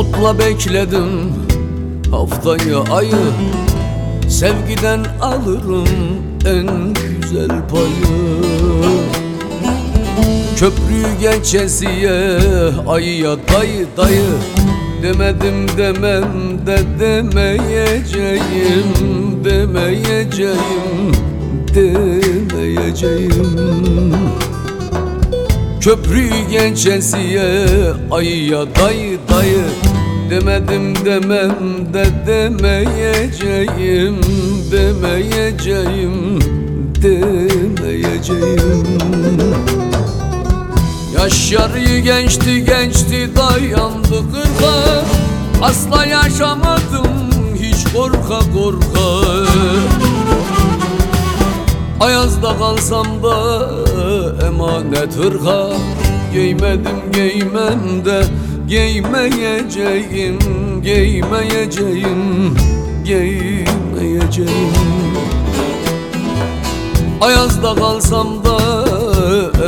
Umutla bekledim. Haftayı ayı Sevgiden alırım en güzel payı. Köprüyü geçesiye ayıya dayı dayı Demedim demem de demeyeceğim Demeyeceğim Demeyeceğim. Köprüyü geçesiye ayıya dayı dayı Demedim demem de demeyeceğim Demeyeceğim Demeyeceğim. Yaşarı gençti gençti dayandı kırka. Asla yaşamadım hiç korka korka. Ayazda kalsam da emanet hırka. Giymedim giymem de giymeyeceğim Giymeyeceğim, giymeyeceğim. Ayazda kalsam da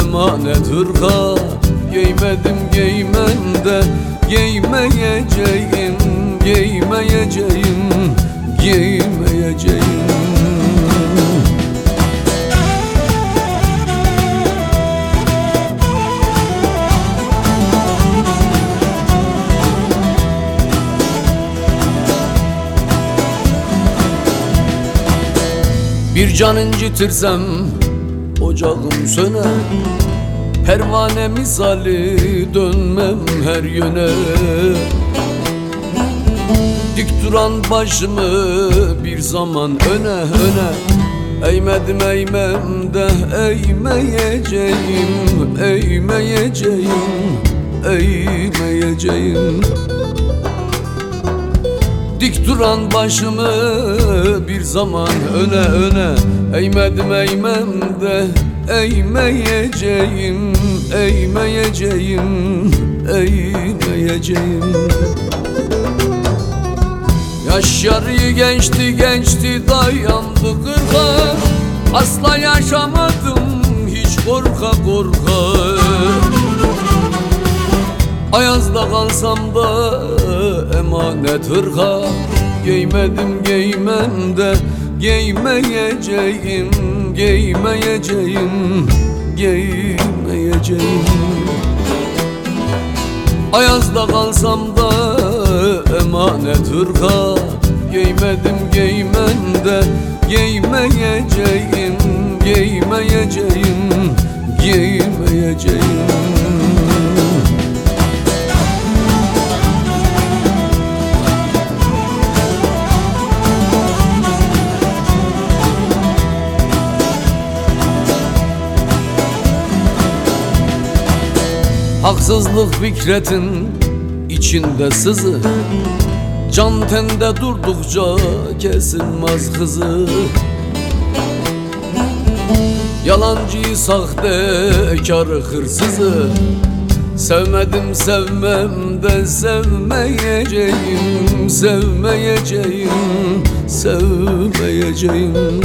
emanet hırka. Giymedim giymem de giymeyeceğim Giymeyeceğim, giymeyeceğim Bir can incitirsem ocağım söner. Pervane misali dönmem her yöne. Dik duran başımı bir zaman öne öne. Eğmedim eğmem de eğmeyeceğim Eğmeyeceğim, eğmeyeceğim Dik duran başımı bir zaman öne öne Eğmedim eğmem de eğmeyeceğim Eğmeyeceğim, eğmeyeceğim. Yaşarı gençti gençti dayandı kırka. Asla yaşamadım hiç korka korka. Ayazda kalsam da emanet hırka Giymedim giymem de giymeyeceğim Giymeyeceğim, giymeyeceğim. Ayazda kalsam da emanet hırka Giymedim giymem de giymeyeceğim Giymeyeceğim, giymeyeceğim Haksızlık fikretin içinde sızı. Can tende durdukça kesilmez hızı. Yalancıyı sahtekarı hırsızı. Sevmedim sevmem de sevmeyeceğim Sevmeyeceğim, sevmeyeceğim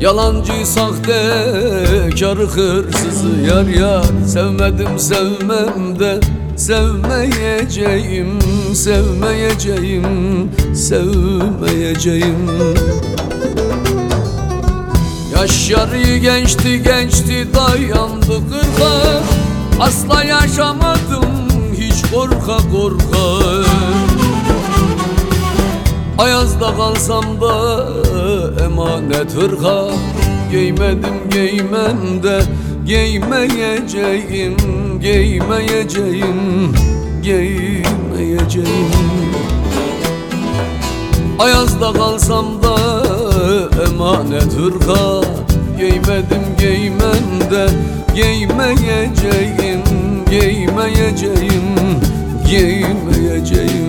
Yalancı sahtekarı hırsızı yar yar. Sevmedim sevmem de sevmeyeceğim Sevmeyeceğim, sevmeyeceğim. Yaşarı gençti gençti dayandı kırka. Asla yaşamadım hiç korka korka Ayazda kalsam da emanet hırka. Giymedim giymem de giymeyeceğim Giymeyeceğim, giymeyeceğim. Ayazda kalsam da emanet hırka. Giymedim giymem de giymeyeceğim Giymeyeceğim, giymeyeceğim